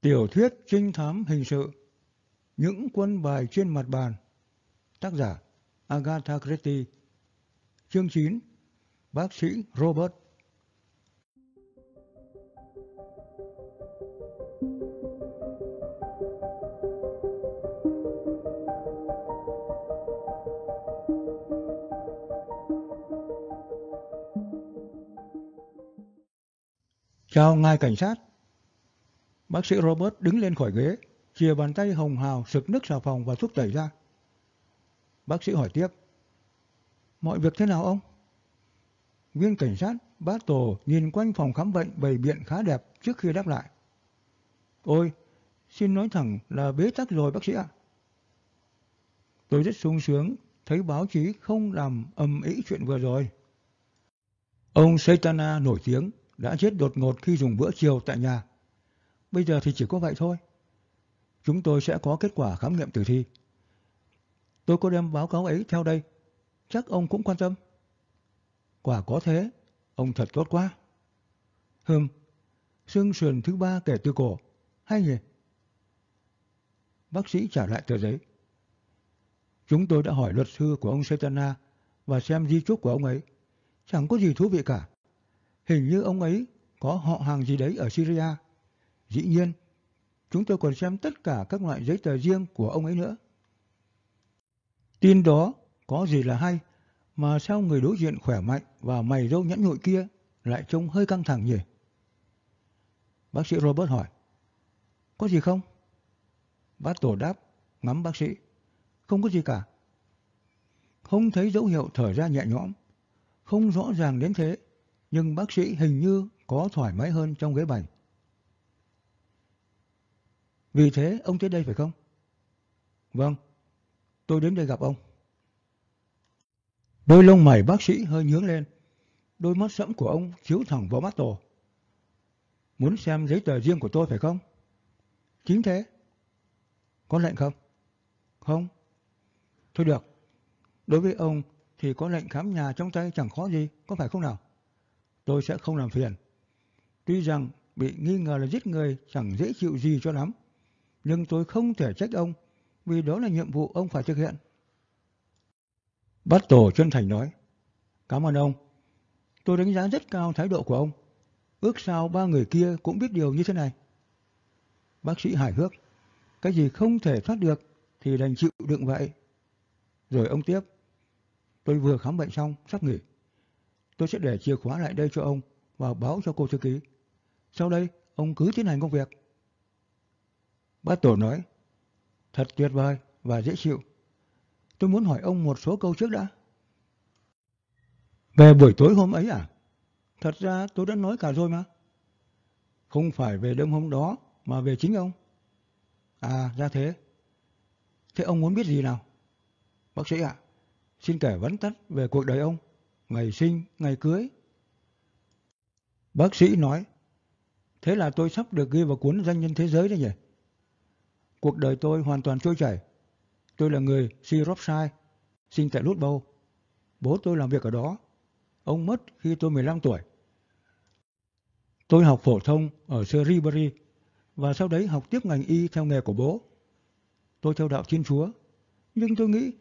Tiểu thuyết trinh thám hình sự, Những quân bài trên mặt bàn. Tác giả, Agatha Christie. Chương 9 Bác sĩ Robert. Chào ngài cảnh sát. Bác sĩ Robert đứng lên khỏi ghế, chìa bàn tay hồng hào sực nước xà phòng và thuốc tẩy ra. Bác sĩ hỏi tiếp. Mọi việc thế nào ông? Viên cảnh sát bác tổ nhìn quanh phòng khám bệnh bày biện khá đẹp trước khi đáp lại. Ôi, xin nói thẳng là bế tắc rồi bác sĩ ạ. Tôi rất sung sướng thấy báo chí không làm âm ý chuyện vừa rồi. Ông Saitana nổi tiếng đã chết đột ngột khi dùng bữa chiều tại nhà. Bây giờ thì chỉ có vậy thôi. Chúng tôi sẽ có kết quả khám nghiệm tử thi. Tôi có đem báo cáo ấy theo đây. Chắc ông cũng quan tâm. Quả có thế, ông thật tốt quá. Hừm, xương sườn thứ ba kể từ cổ, hay nhỉ? Bác sĩ trả lại tờ giấy. Chúng tôi đã hỏi luật sư của ông Setana và xem di chúc của ông ấy. Chẳng có gì thú vị cả. Hình như ông ấy có họ hàng gì đấy ở Syria. Dĩ nhiên, chúng tôi còn xem tất cả các loại giấy tờ riêng của ông ấy nữa. Tin đó có gì là hay, mà sao người đối diện khỏe mạnh và mày râu nhẫn nhụi kia lại trông hơi căng thẳng nhỉ? Bác sĩ Robert hỏi. Có gì không? Bác tổ đáp, ngắm bác sĩ. Không có gì cả. Không thấy dấu hiệu thở ra nhẹ nhõm. Không rõ ràng đến thế nhưng bác sĩ hình như có thoải mái hơn trong ghế bành. Vì thế ông tới đây phải không? Vâng, tôi đến đây gặp ông. Đôi lông mày bác sĩ hơi nhướng lên, đôi mắt sẫm của ông chiếu thẳng vào mắt tổ. Muốn xem giấy tờ riêng của tôi phải không? Chính thế. Có lệnh không? Không. Thôi được. Đối với ông thì có lệnh khám nhà trong tay chẳng khó gì, có phải không nào? tôi sẽ không làm phiền. Tuy rằng bị nghi ngờ là giết người chẳng dễ chịu gì cho lắm, nhưng tôi không thể trách ông vì đó là nhiệm vụ ông phải thực hiện. Bát Tổ chân thành nói, cảm ơn ông. Tôi đánh giá rất cao thái độ của ông. Ước sao ba người kia cũng biết điều như thế này. Bác sĩ hài hước, cái gì không thể thoát được thì đành chịu đựng vậy. Rồi ông tiếp, tôi vừa khám bệnh xong, sắp nghỉ. Tôi sẽ để chìa khóa lại đây cho ông và báo cho cô thư ký. Sau đây, ông cứ tiến hành công việc. Bác Tổ nói, thật tuyệt vời và dễ chịu. Tôi muốn hỏi ông một số câu trước đã. Về buổi tối hôm ấy à? Thật ra tôi đã nói cả rồi mà. Không phải về đêm hôm đó mà về chính ông. À, ra thế. Thế ông muốn biết gì nào? Bác sĩ ạ, xin kể vắn tắt về cuộc đời ông ngày sinh, ngày cưới. Bác sĩ nói, thế là tôi sắp được ghi vào cuốn danh nhân thế giới đấy nhỉ? Cuộc đời tôi hoàn toàn trôi chảy. Tôi là người Shropshire, sinh tại Ludbow. Bố tôi làm việc ở đó. Ông mất khi tôi 15 tuổi. Tôi học phổ thông ở Shrewsbury và sau đấy học tiếp ngành y theo nghề của bố. Tôi theo đạo Thiên Chúa, nhưng tôi nghĩ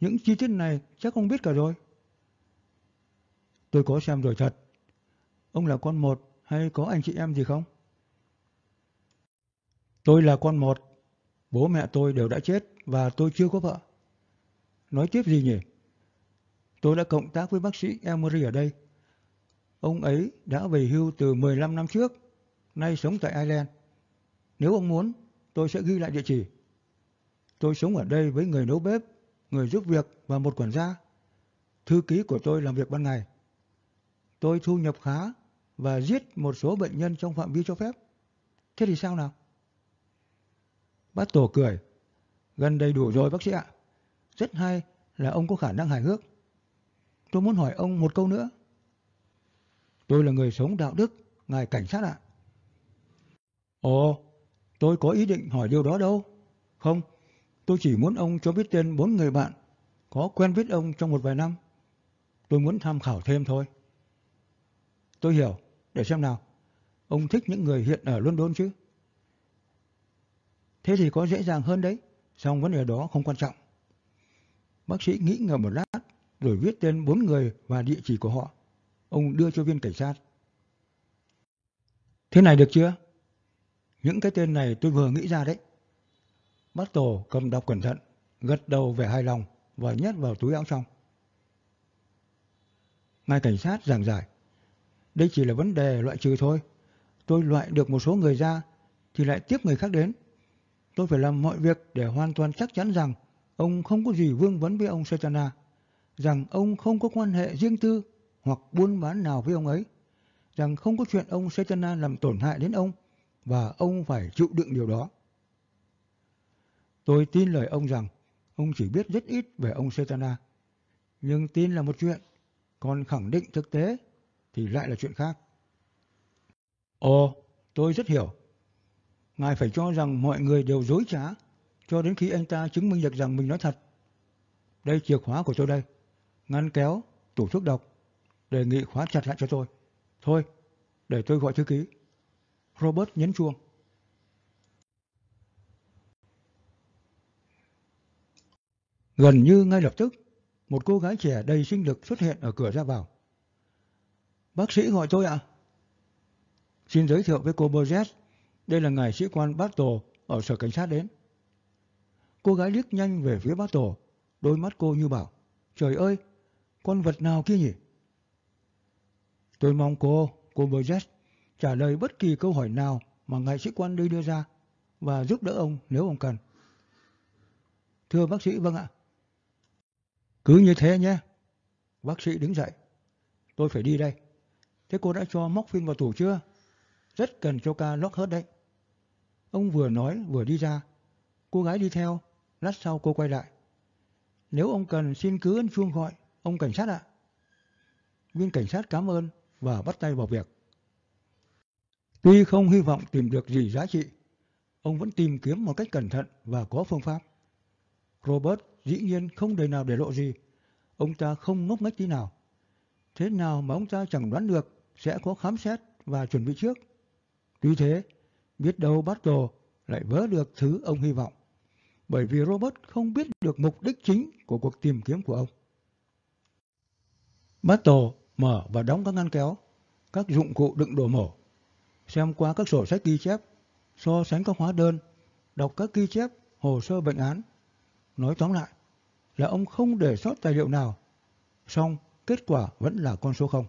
những chi tiết này chắc ông biết cả rồi. Tôi có xem rồi thật. Ông là con một hay có anh chị em gì không? Tôi là con một. Bố mẹ tôi đều đã chết và tôi chưa có vợ. Nói tiếp gì nhỉ? Tôi đã cộng tác với bác sĩ Emery ở đây. Ông ấy đã về hưu từ 15 năm trước, nay sống tại Ireland. Nếu ông muốn, tôi sẽ ghi lại địa chỉ. Tôi sống ở đây với người nấu bếp, người giúp việc và một quản gia. Thư ký của tôi làm việc ban ngày tôi thu nhập khá và giết một số bệnh nhân trong phạm vi cho phép. Thế thì sao nào? Bác Tổ cười. Gần đầy đủ rồi bác sĩ ạ. Rất hay là ông có khả năng hài hước. Tôi muốn hỏi ông một câu nữa. Tôi là người sống đạo đức, ngài cảnh sát ạ. Ồ, tôi có ý định hỏi điều đó đâu. Không, tôi chỉ muốn ông cho biết tên bốn người bạn có quen biết ông trong một vài năm. Tôi muốn tham khảo thêm thôi. Tôi hiểu, để xem nào. Ông thích những người hiện ở London chứ? Thế thì có dễ dàng hơn đấy, song vấn đề đó không quan trọng. Bác sĩ nghĩ ngờ một lát, rồi viết tên bốn người và địa chỉ của họ. Ông đưa cho viên cảnh sát. Thế này được chưa? Những cái tên này tôi vừa nghĩ ra đấy. Bác Tổ cầm đọc cẩn thận, gật đầu vẻ hài lòng và nhét vào túi áo trong. Ngài cảnh sát giảng giải. Đây chỉ là vấn đề loại trừ thôi. Tôi loại được một số người ra thì lại tiếp người khác đến. Tôi phải làm mọi việc để hoàn toàn chắc chắn rằng ông không có gì vương vấn với ông Setana, rằng ông không có quan hệ riêng tư hoặc buôn bán nào với ông ấy, rằng không có chuyện ông Setana làm tổn hại đến ông và ông phải chịu đựng điều đó. Tôi tin lời ông rằng ông chỉ biết rất ít về ông Setana, nhưng tin là một chuyện, còn khẳng định thực tế thì lại là chuyện khác. Ồ, tôi rất hiểu. Ngài phải cho rằng mọi người đều dối trá cho đến khi anh ta chứng minh được rằng mình nói thật. Đây chìa khóa của tôi đây. Ngăn kéo, tủ thuốc độc. Đề nghị khóa chặt lại cho tôi. Thôi, để tôi gọi thư ký. Robert nhấn chuông. Gần như ngay lập tức, một cô gái trẻ đầy sinh lực xuất hiện ở cửa ra vào. Bác sĩ gọi tôi ạ. Xin giới thiệu với cô Burgess, đây là ngài sĩ quan Battle ở sở cảnh sát đến. Cô gái liếc nhanh về phía Battle, đôi mắt cô như bảo, trời ơi, con vật nào kia nhỉ? Tôi mong cô, cô Burgess, trả lời bất kỳ câu hỏi nào mà ngài sĩ quan đây đưa ra và giúp đỡ ông nếu ông cần. Thưa bác sĩ, vâng ạ. Cứ như thế nhé. Bác sĩ đứng dậy. Tôi phải đi đây. Thế cô đã cho móc phim vào tủ chưa? Rất cần cho ca lót hết đấy. Ông vừa nói vừa đi ra. Cô gái đi theo. Lát sau cô quay lại. Nếu ông cần xin cứ ấn chuông gọi. Ông cảnh sát ạ. Viên cảnh sát cảm ơn và bắt tay vào việc. Tuy không hy vọng tìm được gì giá trị, ông vẫn tìm kiếm một cách cẩn thận và có phương pháp. Robert dĩ nhiên không đời nào để lộ gì. Ông ta không ngốc nghếch tí nào. Thế nào mà ông ta chẳng đoán được sẽ có khám xét và chuẩn bị trước. Tuy thế, biết đâu Battle lại vớ được thứ ông hy vọng. Bởi vì Robert không biết được mục đích chính của cuộc tìm kiếm của ông. Battle mở và đóng các ngăn kéo, các dụng cụ đựng đồ mổ, xem qua các sổ sách ghi chép, so sánh các hóa đơn, đọc các ghi chép, hồ sơ bệnh án. Nói tóm lại là ông không để sót tài liệu nào, xong kết quả vẫn là con số không.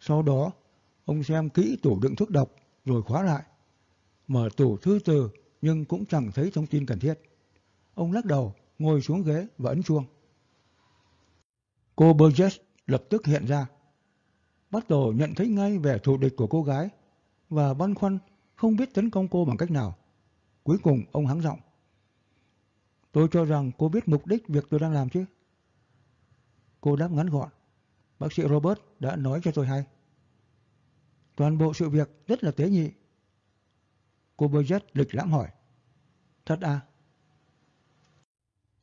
Sau đó, ông xem kỹ tủ đựng thuốc độc rồi khóa lại. Mở tủ thư từ nhưng cũng chẳng thấy thông tin cần thiết. Ông lắc đầu, ngồi xuống ghế và ấn chuông. Cô Burgess lập tức hiện ra. Bắt đầu nhận thấy ngay vẻ thù địch của cô gái và băn khoăn không biết tấn công cô bằng cách nào. Cuối cùng ông hắng giọng. Tôi cho rằng cô biết mục đích việc tôi đang làm chứ. Cô đáp ngắn gọn. Bác sĩ Robert đã nói cho tôi hay. Toàn bộ sự việc rất là tế nhị. Cô Burgess lịch lãm hỏi. Thật à?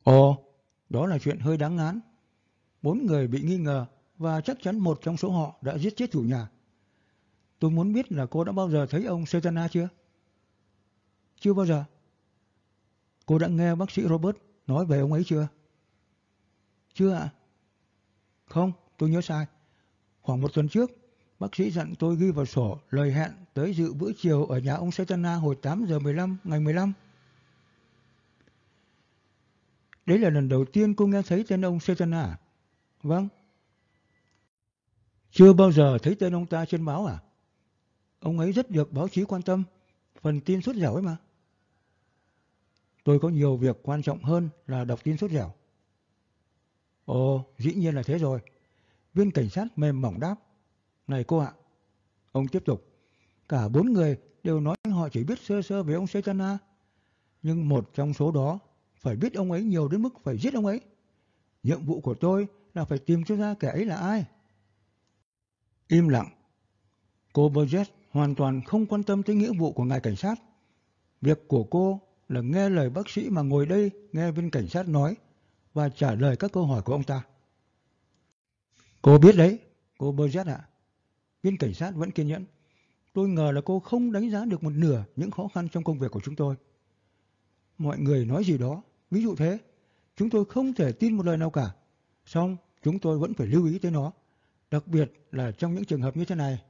Ồ, đó là chuyện hơi đáng ngán. Bốn người bị nghi ngờ và chắc chắn một trong số họ đã giết chết chủ nhà. Tôi muốn biết là cô đã bao giờ thấy ông Setana chưa? Chưa bao giờ. Cô đã nghe bác sĩ Robert nói về ông ấy chưa? Chưa ạ. Không, tôi nhớ sai. Khoảng một tuần trước, bác sĩ dặn tôi ghi vào sổ lời hẹn tới dự bữa chiều ở nhà ông Setana hồi 8 giờ 15 ngày 15. Đấy là lần đầu tiên cô nghe thấy tên ông Setana à? Vâng. Chưa bao giờ thấy tên ông ta trên báo à? Ông ấy rất được báo chí quan tâm, phần tin suốt dẻo ấy mà. Tôi có nhiều việc quan trọng hơn là đọc tin suốt dẻo. Ồ, dĩ nhiên là thế rồi. Viên cảnh sát mềm mỏng đáp. Này cô ạ. Ông tiếp tục. Cả bốn người đều nói họ chỉ biết sơ sơ về ông Saitana. Nhưng một trong số đó phải biết ông ấy nhiều đến mức phải giết ông ấy. Nhiệm vụ của tôi là phải tìm cho ra kẻ ấy là ai. Im lặng. Cô Burgess hoàn toàn không quan tâm tới nghĩa vụ của ngài cảnh sát. Việc của cô là nghe lời bác sĩ mà ngồi đây nghe viên cảnh sát nói và trả lời các câu hỏi của ông ta. Cô biết đấy, cô Burgess ạ. Viên cảnh sát vẫn kiên nhẫn. Tôi ngờ là cô không đánh giá được một nửa những khó khăn trong công việc của chúng tôi. mọi người nói gì đó, ví dụ thế. Chúng tôi không thể tin một lời nào cả. Xong, chúng tôi vẫn phải lưu ý tới nó, đặc biệt là trong những trường hợp như thế này.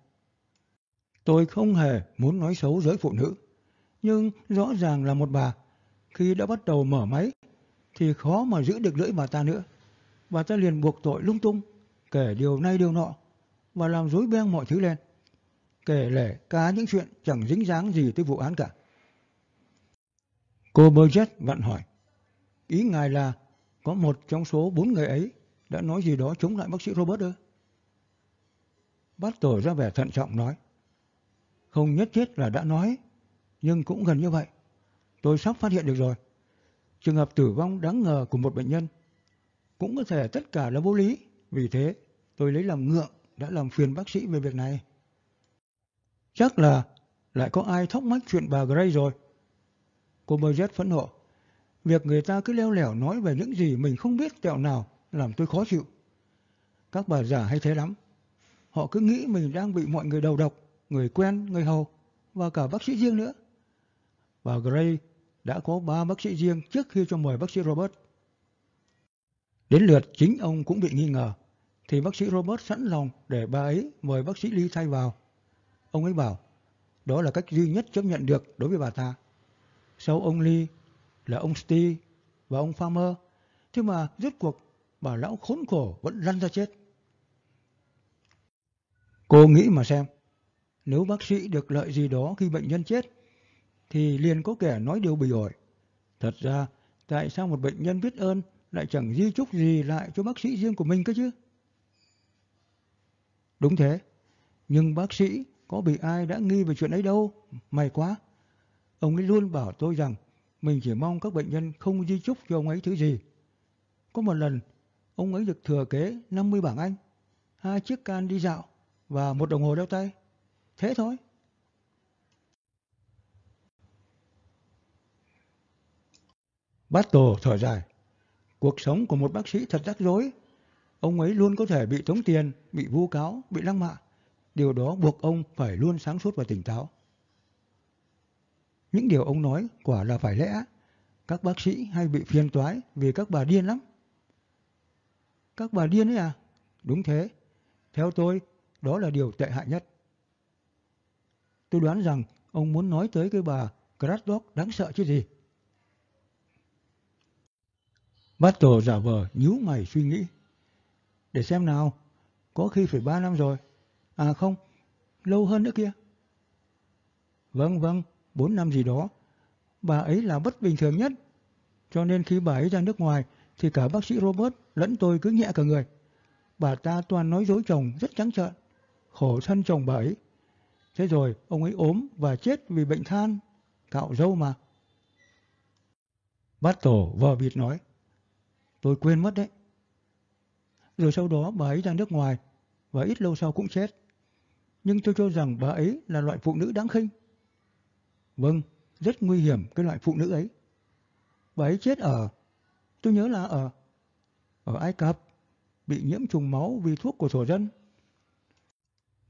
Tôi không hề muốn nói xấu giới phụ nữ, nhưng rõ ràng là một bà, khi đã bắt đầu mở máy, thì khó mà giữ được lưỡi bà ta nữa. Bà ta liền buộc tội lung tung, kể điều này điều nọ, và làm rối beng mọi thứ lên. Kể lể cả những chuyện chẳng dính dáng gì tới vụ án cả. Cô Burgess vặn hỏi, ý ngài là có một trong số bốn người ấy đã nói gì đó chống lại bác sĩ Robert ư? Bát tổ ra vẻ thận trọng nói, không nhất thiết là đã nói, nhưng cũng gần như vậy. Tôi sắp phát hiện được rồi. Trường hợp tử vong đáng ngờ của một bệnh nhân cũng có thể tất cả là vô lý. Vì thế, tôi lấy làm ngượng đã làm phiền bác sĩ về việc này. Chắc là lại có ai thóc mách chuyện bà Gray rồi. Cô Burgess phẫn nộ. Việc người ta cứ leo lẻo nói về những gì mình không biết tẹo nào làm tôi khó chịu. Các bà già hay thế lắm. Họ cứ nghĩ mình đang bị mọi người đầu độc, người quen, người hầu và cả bác sĩ riêng nữa. Bà Gray đã có ba bác sĩ riêng trước khi cho mời bác sĩ Robert. Đến lượt chính ông cũng bị nghi ngờ, thì bác sĩ Robert sẵn lòng để bà ấy mời bác sĩ Lee thay vào. Ông ấy bảo, đó là cách duy nhất chấp nhận được đối với bà ta. Sau ông Lee là ông Steve và ông Farmer, thế mà rốt cuộc bà lão khốn khổ vẫn lăn ra chết. Cô nghĩ mà xem, nếu bác sĩ được lợi gì đó khi bệnh nhân chết, thì liền có kẻ nói điều bị ổi. Thật ra, tại sao một bệnh nhân biết ơn lại chẳng di chúc gì lại cho bác sĩ riêng của mình cơ chứ? Đúng thế, nhưng bác sĩ có bị ai đã nghi về chuyện ấy đâu, may quá. Ông ấy luôn bảo tôi rằng mình chỉ mong các bệnh nhân không di chúc cho ông ấy thứ gì. Có một lần, ông ấy được thừa kế 50 bảng Anh, hai chiếc can đi dạo và một đồng hồ đeo tay. Thế thôi. Bát Tổ thở dài. Cuộc sống của một bác sĩ thật rắc rối. Ông ấy luôn có thể bị tống tiền, bị vu cáo, bị lăng mạ. Điều đó buộc ông phải luôn sáng suốt và tỉnh táo. Những điều ông nói quả là phải lẽ. Các bác sĩ hay bị phiền toái vì các bà điên lắm. Các bà điên ấy à? Đúng thế. Theo tôi, đó là điều tệ hại nhất. Tôi đoán rằng ông muốn nói tới cái bà Craddock đáng sợ chứ gì. Battle giả vờ nhíu mày suy nghĩ. Để xem nào, có khi phải ba năm rồi. À không, lâu hơn nữa kia. Vâng vâng, bốn năm gì đó. Bà ấy là bất bình thường nhất. Cho nên khi bà ấy ra nước ngoài thì cả bác sĩ Robert lẫn tôi cứ nhẹ cả người. Bà ta toàn nói dối chồng rất trắng trợn. Khổ thân chồng bà ấy. Thế rồi ông ấy ốm và chết vì bệnh than. Cạo dâu mà. Bát tổ vò vịt nói. Tôi quên mất đấy. Rồi sau đó bà ấy ra nước ngoài và ít lâu sau cũng chết. Nhưng tôi cho rằng bà ấy là loại phụ nữ đáng khinh. Vâng, rất nguy hiểm cái loại phụ nữ ấy. Bà ấy chết ở, tôi nhớ là ở, ở Ai Cập, bị nhiễm trùng máu vì thuốc của thổ dân.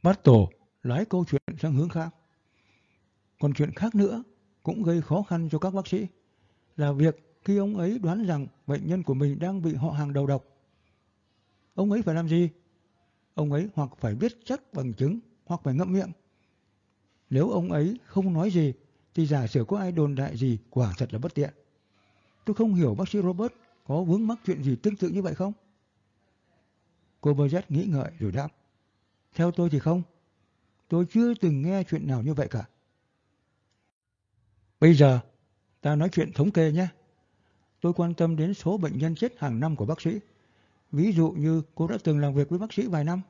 bắt Tổ lái câu chuyện sang hướng khác. Còn chuyện khác nữa cũng gây khó khăn cho các bác sĩ là việc khi ông ấy đoán rằng bệnh nhân của mình đang bị họ hàng đầu độc. Ông ấy phải làm gì? Ông ấy hoặc phải biết chắc bằng chứng hoặc phải ngậm miệng. Nếu ông ấy không nói gì thì giả sử có ai đồn đại gì quả thật là bất tiện. Tôi không hiểu bác sĩ Robert có vướng mắc chuyện gì tương tự như vậy không? Cô Burdett nghĩ ngợi rồi đáp. Theo tôi thì không. Tôi chưa từng nghe chuyện nào như vậy cả. Bây giờ, ta nói chuyện thống kê nhé. Tôi quan tâm đến số bệnh nhân chết hàng năm của bác sĩ. Ví dụ như cô đã từng làm việc với bác sĩ vài năm.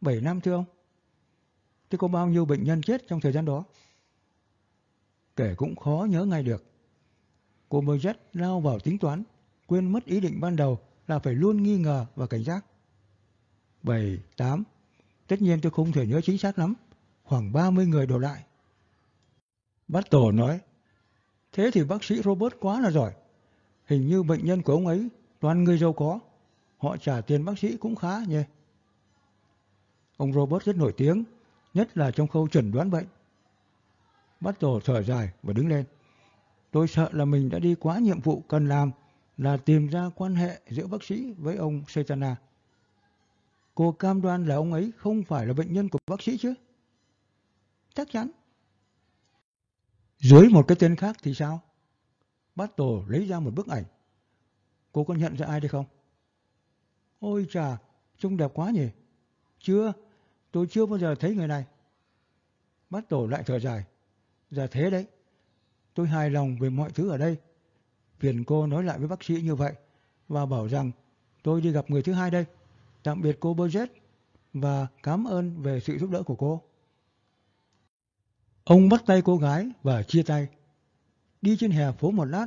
7 năm thưa ông. Thế có bao nhiêu bệnh nhân chết trong thời gian đó? Kể cũng khó nhớ ngay được. Cô Merjet lao vào tính toán, quên mất ý định ban đầu là phải luôn nghi ngờ và cảnh giác. 7, 8. Tất nhiên tôi không thể nhớ chính xác lắm. Khoảng 30 người đổ lại. Bát Tổ nói, Thế thì bác sĩ Robert quá là giỏi. Hình như bệnh nhân của ông ấy toàn người giàu có. Họ trả tiền bác sĩ cũng khá nhỉ. Ông Robert rất nổi tiếng, nhất là trong khâu chẩn đoán bệnh. Bắt tổ thở dài và đứng lên. Tôi sợ là mình đã đi quá nhiệm vụ cần làm là tìm ra quan hệ giữa bác sĩ với ông Saitana. Cô cam đoan là ông ấy không phải là bệnh nhân của bác sĩ chứ? Chắc chắn. Dưới một cái tên khác thì sao? Bát Tổ lấy ra một bức ảnh. Cô có nhận ra ai đây không? Ôi chà, trông đẹp quá nhỉ? Chưa, tôi chưa bao giờ thấy người này. Bát Tổ lại thở dài. Dạ thế đấy, tôi hài lòng về mọi thứ ở đây. Phiền cô nói lại với bác sĩ như vậy và bảo rằng tôi đi gặp người thứ hai đây. Tạm biệt cô Burgess và cảm ơn về sự giúp đỡ của cô. Ông bắt tay cô gái và chia tay. Đi trên hè phố một lát,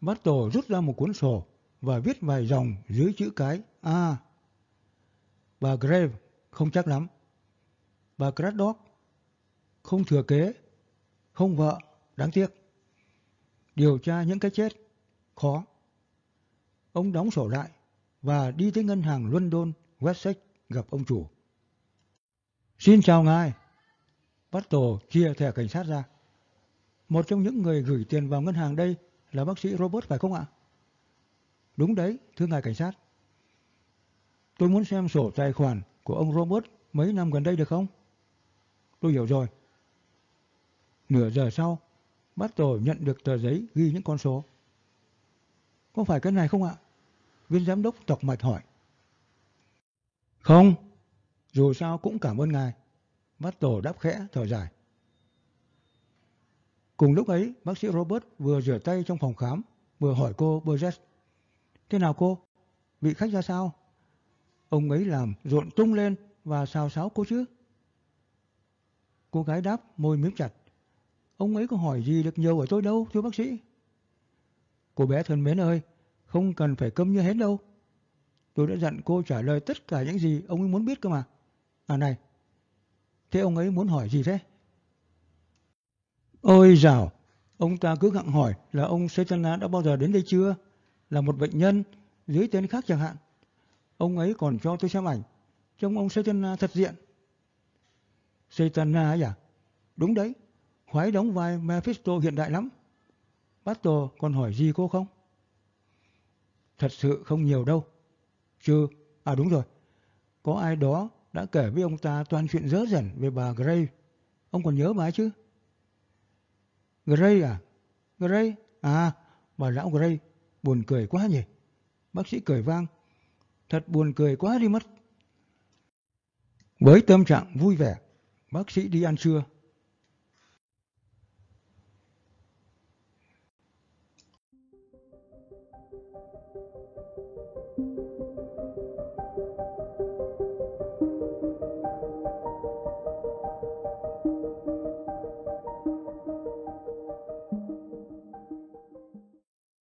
bắt tổ rút ra một cuốn sổ và viết vài dòng dưới chữ cái A. Bà Grave không chắc lắm. Bà Craddock không thừa kế, không vợ, đáng tiếc. Điều tra những cái chết, khó. Ông đóng sổ lại và đi tới ngân hàng London, Wessex gặp ông chủ. Xin chào ngài. Bắt tổ chia thẻ cảnh sát ra. Một trong những người gửi tiền vào ngân hàng đây là bác sĩ Robert phải không ạ? Đúng đấy, thưa ngài cảnh sát. Tôi muốn xem sổ tài khoản của ông Robert mấy năm gần đây được không? Tôi hiểu rồi. Nửa giờ sau, bắt tổ nhận được tờ giấy ghi những con số. Có phải cái này không ạ? Viên giám đốc tọc mạch hỏi. Không, dù sao cũng cảm ơn ngài. Bắt tổ đáp khẽ, thở dài. Cùng lúc ấy, bác sĩ Robert vừa rửa tay trong phòng khám, vừa hỏi cô Burgess. Thế nào cô? Vị khách ra sao? Ông ấy làm rộn tung lên và xào xáo cô chứ? Cô gái đáp, môi miếng chặt. Ông ấy có hỏi gì được nhiều ở tôi đâu, thưa bác sĩ. Cô bé thân mến ơi, không cần phải câm như hết đâu. Tôi đã dặn cô trả lời tất cả những gì ông ấy muốn biết cơ mà. À này, thế ông ấy muốn hỏi gì thế? Ôi dào, ông ta cứ gặng hỏi là ông Setana đã bao giờ đến đây chưa? Là một bệnh nhân, dưới tên khác chẳng hạn. Ông ấy còn cho tôi xem ảnh, trông ông Satan à, thật diện. Satan à, ấy à? Đúng đấy, khoái đóng vai Mephisto hiện đại lắm. Basto còn hỏi gì cô không? Thật sự không nhiều đâu. Chứ, à đúng rồi, có ai đó đã kể với ông ta toàn chuyện dớ dẩn về bà Gray. Ông còn nhớ bà ấy chứ? Gray à? Gray? À, bà lão Gray. Buồn cười quá nhỉ? Bác sĩ cười vang. Thật buồn cười quá đi mất. Với tâm trạng vui vẻ, bác sĩ đi ăn trưa